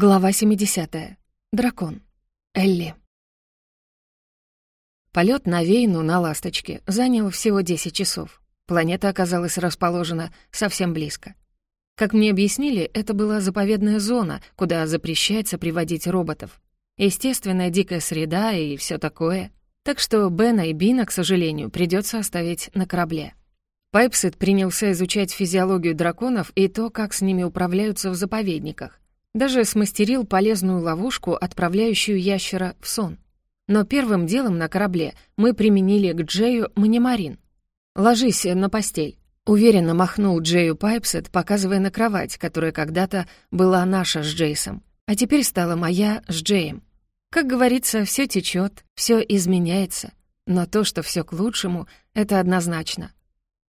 Глава 70. Дракон. Элли. Полет на Вейну на «Ласточке» занял всего 10 часов. Планета оказалась расположена совсем близко. Как мне объяснили, это была заповедная зона, куда запрещается приводить роботов. Естественная дикая среда и все такое. Так что Бена и Бина, к сожалению, придется оставить на корабле. Пайпсет принялся изучать физиологию драконов и то, как с ними управляются в заповедниках. Даже смастерил полезную ловушку, отправляющую ящера в сон. Но первым делом на корабле мы применили к Джею манимарин. «Ложись на постель», — уверенно махнул Джею Пайпсет, показывая на кровать, которая когда-то была наша с Джейсом, а теперь стала моя с Джеем. Как говорится, все течет, все изменяется, но то, что все к лучшему, это однозначно.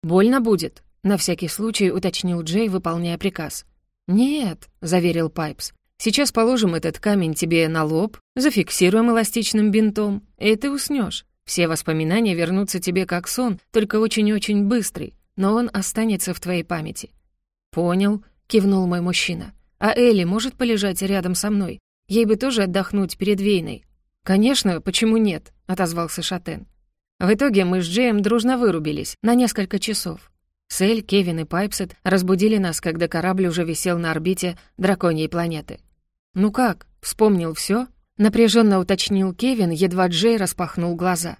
«Больно будет», — на всякий случай уточнил Джей, выполняя приказ — «Нет», — заверил Пайпс. «Сейчас положим этот камень тебе на лоб, зафиксируем эластичным бинтом, и ты уснешь. Все воспоминания вернутся тебе как сон, только очень-очень быстрый, но он останется в твоей памяти». «Понял», — кивнул мой мужчина. «А Элли может полежать рядом со мной? Ей бы тоже отдохнуть перед Вейной». «Конечно, почему нет?» — отозвался Шатен. В итоге мы с Джеем дружно вырубились на несколько часов. Сель, Кевин и Пайпсет разбудили нас, когда корабль уже висел на орбите драконьей планеты. «Ну как, вспомнил все? напряженно уточнил Кевин, едва Джей распахнул глаза.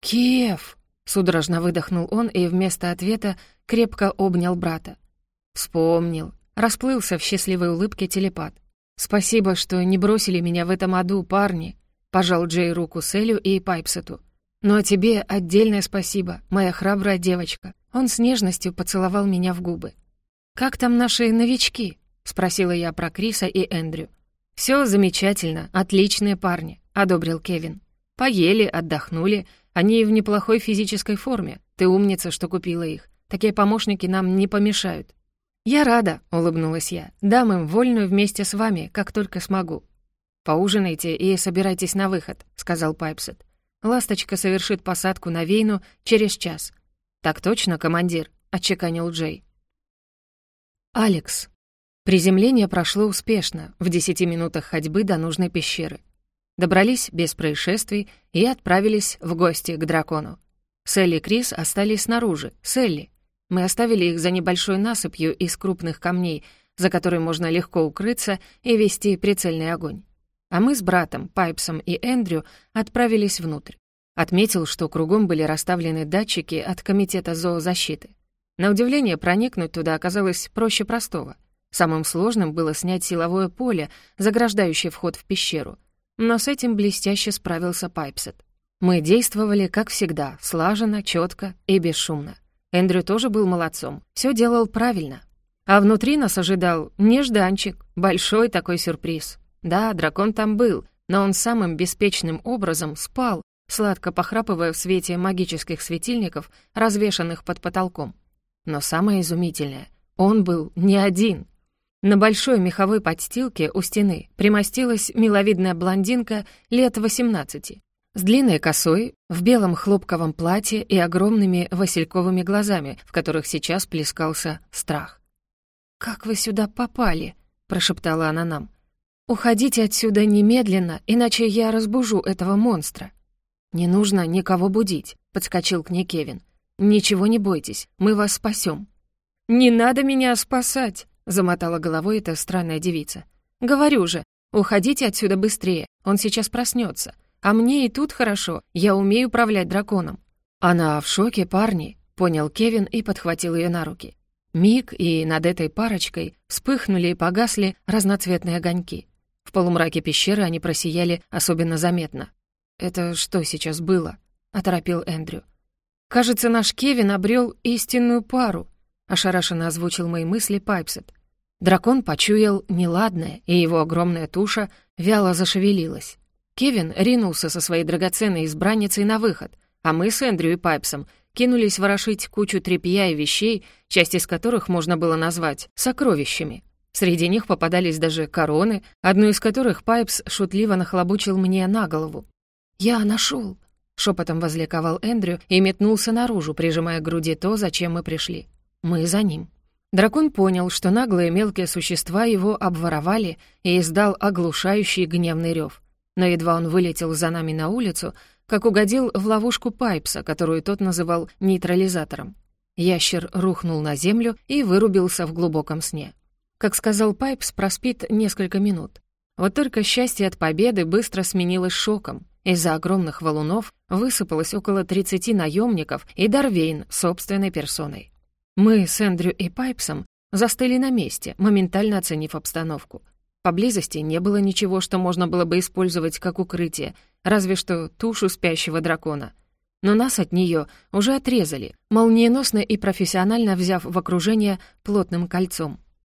«Кев!» — судорожно выдохнул он и вместо ответа крепко обнял брата. «Вспомнил», — расплылся в счастливой улыбке телепат. «Спасибо, что не бросили меня в этом аду, парни», — пожал Джей руку Селю и Пайпсету. «Ну а тебе отдельное спасибо, моя храбрая девочка. Он с нежностью поцеловал меня в губы. «Как там наши новички?» — спросила я про Криса и Эндрю. «Все замечательно, отличные парни», — одобрил Кевин. «Поели, отдохнули, они в неплохой физической форме. Ты умница, что купила их. Такие помощники нам не помешают». «Я рада», — улыбнулась я. «Дам им вольную вместе с вами, как только смогу». «Поужинайте и собирайтесь на выход», — сказал Пайпсет. «Ласточка совершит посадку на Вейну через час. «Так точно, командир», — отчеканил Джей. «Алекс». Приземление прошло успешно, в десяти минутах ходьбы до нужной пещеры. Добрались без происшествий и отправились в гости к дракону. Селли и Крис остались снаружи. Селли. Мы оставили их за небольшой насыпью из крупных камней, за которой можно легко укрыться и вести прицельный огонь. А мы с братом, Пайпсом и Эндрю отправились внутрь. Отметил, что кругом были расставлены датчики от Комитета зоозащиты. На удивление, проникнуть туда оказалось проще простого. Самым сложным было снять силовое поле, заграждающее вход в пещеру. Но с этим блестяще справился Пайпсет. Мы действовали, как всегда, слаженно, четко и бесшумно. Эндрю тоже был молодцом, все делал правильно. А внутри нас ожидал нежданчик, большой такой сюрприз. Да, дракон там был, но он самым беспечным образом спал, сладко похрапывая в свете магических светильников, развешанных под потолком. Но самое изумительное — он был не один. На большой меховой подстилке у стены примостилась миловидная блондинка лет 18, с длинной косой, в белом хлопковом платье и огромными васильковыми глазами, в которых сейчас плескался страх. «Как вы сюда попали?» — прошептала она нам. «Уходите отсюда немедленно, иначе я разбужу этого монстра». «Не нужно никого будить», — подскочил к ней Кевин. «Ничего не бойтесь, мы вас спасем». «Не надо меня спасать», — замотала головой эта странная девица. «Говорю же, уходите отсюда быстрее, он сейчас проснется. А мне и тут хорошо, я умею управлять драконом». «Она в шоке, парни», — понял Кевин и подхватил ее на руки. Миг, и над этой парочкой вспыхнули и погасли разноцветные огоньки. В полумраке пещеры они просияли особенно заметно. «Это что сейчас было?» — оторопил Эндрю. «Кажется, наш Кевин обрел истинную пару», — ошарашенно озвучил мои мысли Пайпсет. Дракон почуял неладное, и его огромная туша вяло зашевелилась. Кевин ринулся со своей драгоценной избранницей на выход, а мы с Эндрю и Пайпсом кинулись ворошить кучу тряпья и вещей, часть из которых можно было назвать сокровищами. Среди них попадались даже короны, одну из которых Пайпс шутливо нахлобучил мне на голову. «Я нашел!» — шепотом возликовал Эндрю и метнулся наружу, прижимая к груди то, зачем мы пришли. Мы за ним. Дракон понял, что наглые мелкие существа его обворовали и издал оглушающий гневный рев. Но едва он вылетел за нами на улицу, как угодил в ловушку Пайпса, которую тот называл нейтрализатором. Ящер рухнул на землю и вырубился в глубоком сне. Как сказал Пайпс, проспит несколько минут. Вот только счастье от победы быстро сменилось шоком. Из-за огромных валунов высыпалось около 30 наемников и Дарвейн собственной персоной. Мы с Эндрю и Пайпсом застыли на месте, моментально оценив обстановку. Поблизости не было ничего, что можно было бы использовать как укрытие, разве что тушу спящего дракона. Но нас от нее уже отрезали, молниеносно и профессионально взяв в окружение плотным кольцом.